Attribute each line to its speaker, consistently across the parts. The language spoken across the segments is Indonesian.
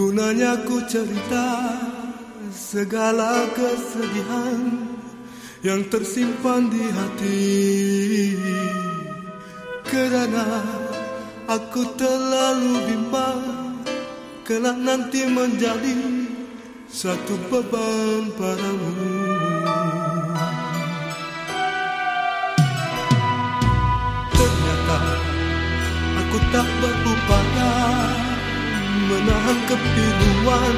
Speaker 1: gunanya ku cerita segala kesedihan yang tersimpan di hati. Kerana aku terlalu bimbang Kelak nanti menjadi satu beban padamu. Ternyata aku tak berupaya Menahan kepiluan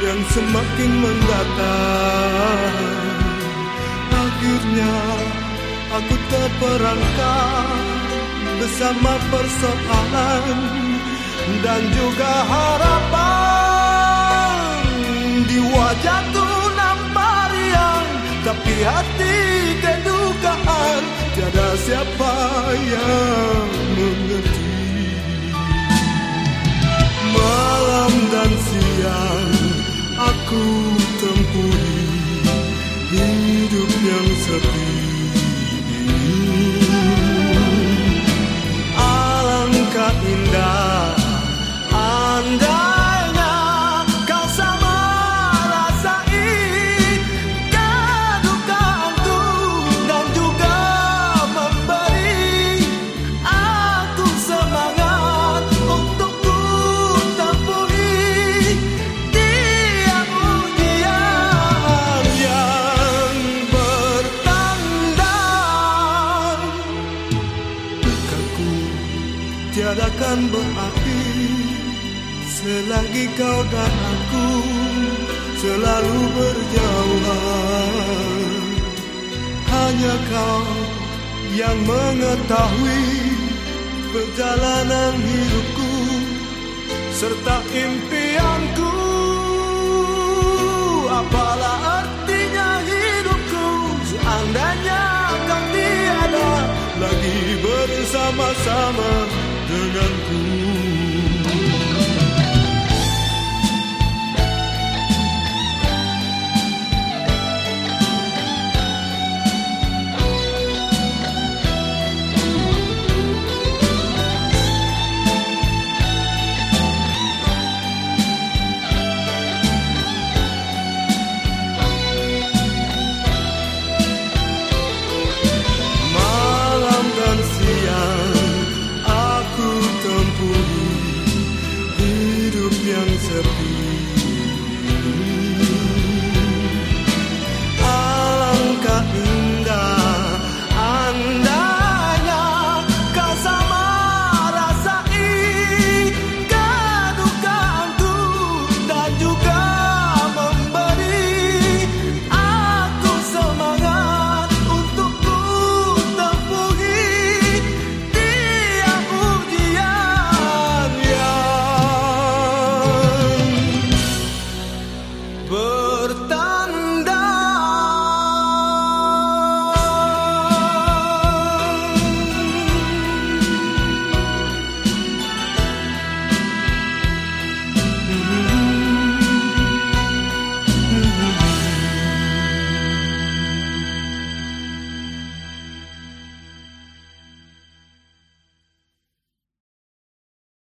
Speaker 1: yang semakin mendatang Akhirnya aku terperangkap bersama persoalan dan juga harapan. Di wajahku nampak riang tapi hati kedukaan. Tiada siapa yang indah. Andainya tiada akan berakhir selagi kau dan aku selalu berjauhan. Hanya kau yang mengetahui perjalanan hidupku serta impianku. Apalah artinya hidupku? Seandainya kau tiada lagi bersama-sama